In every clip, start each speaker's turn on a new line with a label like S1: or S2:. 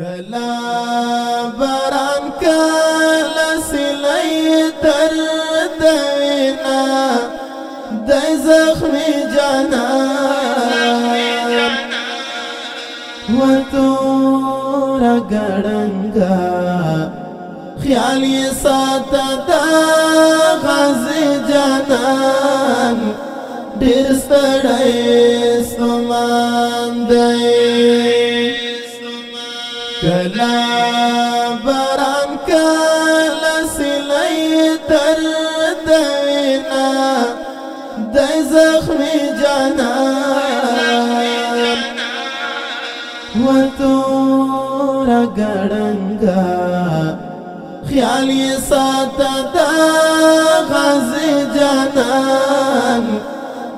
S1: کلا باران کلا سلی تر دوینا دای زخمی جانا ورطور گڑنگا خیالی ساتا دا غازی جانان ډیر ستړی ستومان دی کاله سلی تر دوینا د زخمی جانا وتور ګړنګا خیال یې ساته دا غازی جانان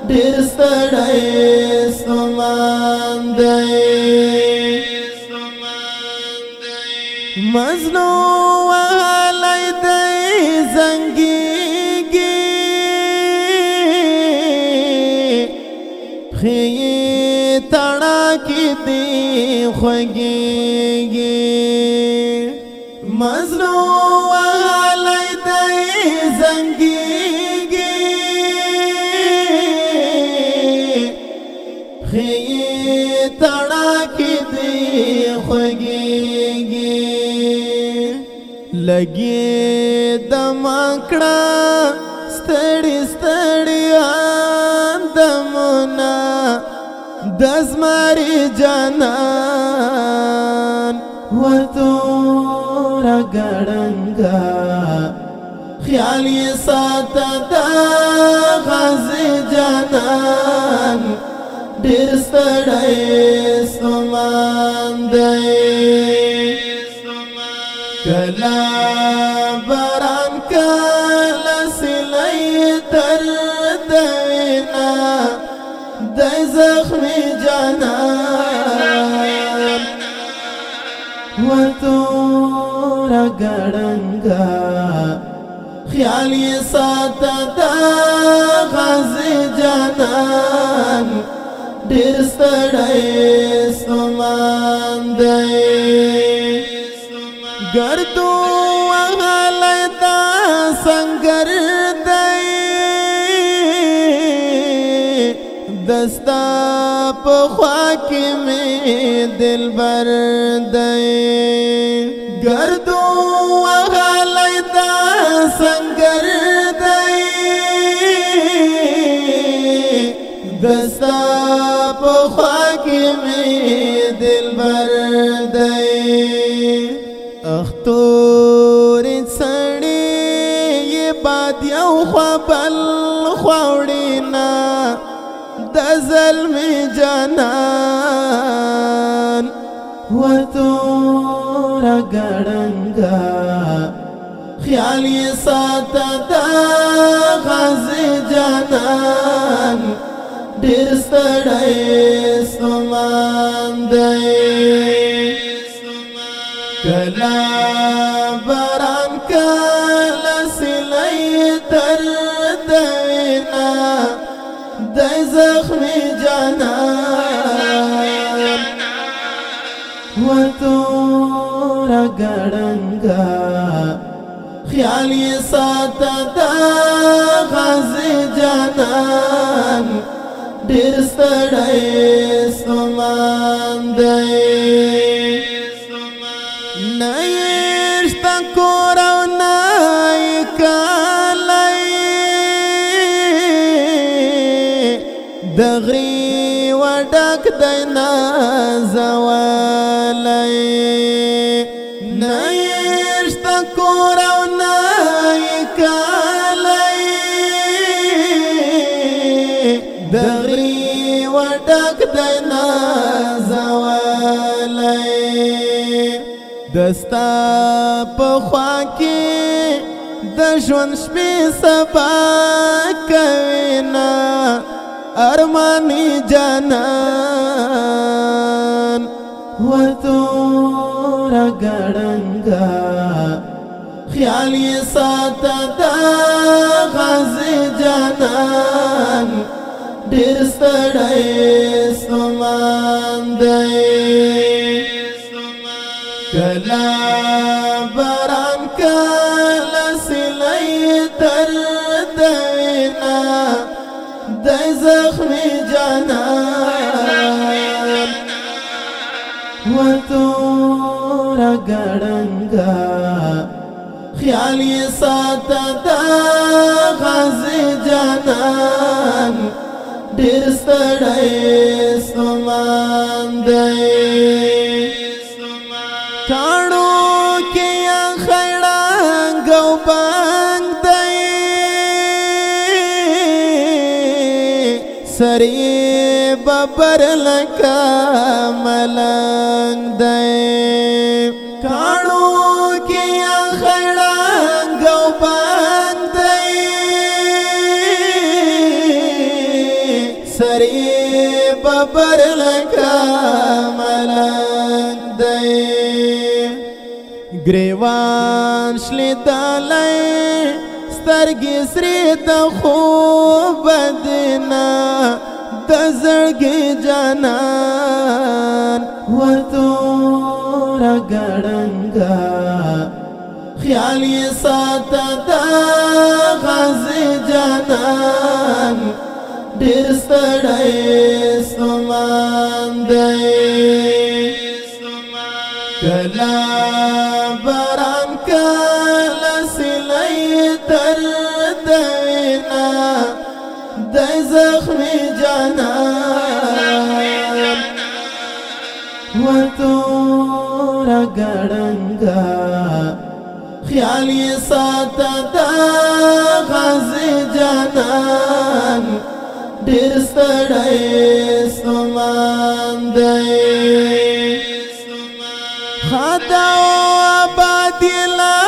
S1: ډېر ستړی سمان دی مزنون کې دی خوږيږي مزرو علي دای زنګيږي خي تړه کې دی خوږيږي لګي دمکړه دزماري جانان وتور غړنګا خیال یې ساتد غزي جانان ډېر ستړی سمان دی کلا باران کلا سلی تر دوینا دی زخمی nam wato ra gadanga khayal ye sata ta khaz janan dirstade sumandai gar to په خوا کې مې دلبر دی ګردو وهلای دا سنگر دی دستا په خوا کې مې دلبر دی اختور سړی یې باد یو خوا بل د زلم جانان و تور ګړنګا خیال یې سات د غز جانان ډېر ستړی سمان دی کلا زخمی جانان و تورا گڑنگا خیال یہ ساتا دا غازی جانان دیر سڑے سمان دے نئیشتا کوراو نه زوالای نشت کور او نه کالای دغری وډک د نه زوالای دستا په خوا کې د ژوند شپې سبا کوي نه ارمانی جانان و تورا گڑنگا خیالی ساتا دا غازی جانان ډیر ستړی سمان دی کلا باران کلا سلی در دوینا د زخمي جانا وتو رګړنګا خیال یې ساته دا غازي جانان ډېر ستړی سمان دی سری ببر لکا ملنگ دے کانو کیا خیڑانگ و بانگ دے سری ببر لکا ملنگ دے گریوان شلی دالائی سترګې سرې د خوب بدنا د زړګې جانان وته رګړنګا خیال یې سات د غز جانان ډېر ستړی سمان دی کلا زخمی جانان و تورا گڑنگا خیالی ساتا دا غازی جانان
S2: ډیر ستړی
S1: سمان دی خدا او آبادی لا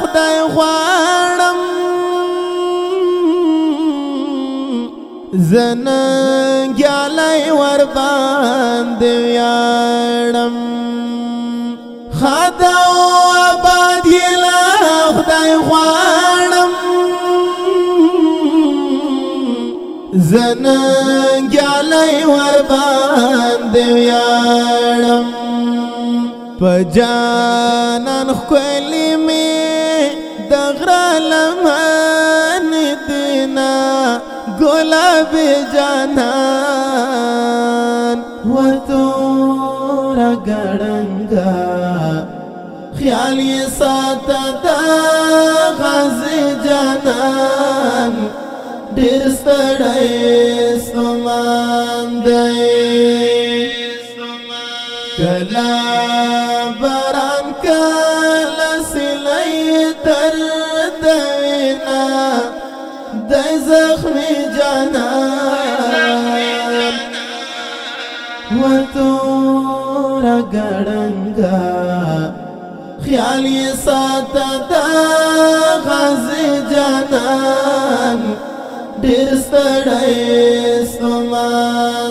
S1: خدای خواه زنن گیالی ور باند ویارم خداو آباد یلا خدای خوانم زنن گیالی ور باند ویارم پجانان خولی می دغرا لمه بی جانان و تورا گڑنگا خیالی ساتا دا غازی جانان دیر ستڑی سمان دی کلا بران کلا سلی تر دی زخمی جانان و تورا گڑنگا خیال یہ ساتا دا غازی جانان دیر ستڑی سمان